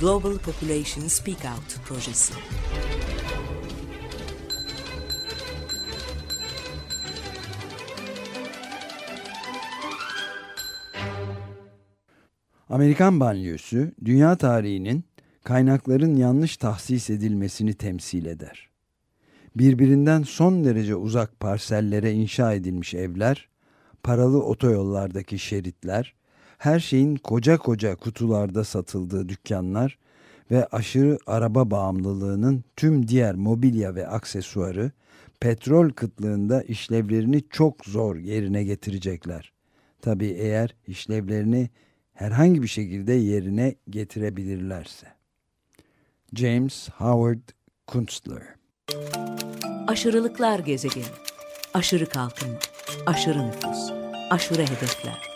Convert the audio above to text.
Global Population Speak Out projesi. Amerikan banliyösü dünya tarihinin kaynakların yanlış tahsis edilmesini temsil eder. Birbirinden son derece uzak parsellere inşa edilmiş evler, paralı otoyollardaki şeritler, her şeyin koca koca kutularda satıldığı dükkanlar ve aşırı araba bağımlılığının tüm diğer mobilya ve aksesuarı petrol kıtlığında işlevlerini çok zor yerine getirecekler. Tabii eğer işlevlerini herhangi bir şekilde yerine getirebilirlerse. James Howard Kunstler Aşırılıklar gezegeni. Aşırı kalkınma, aşırı nüfus, aşırı hedefler.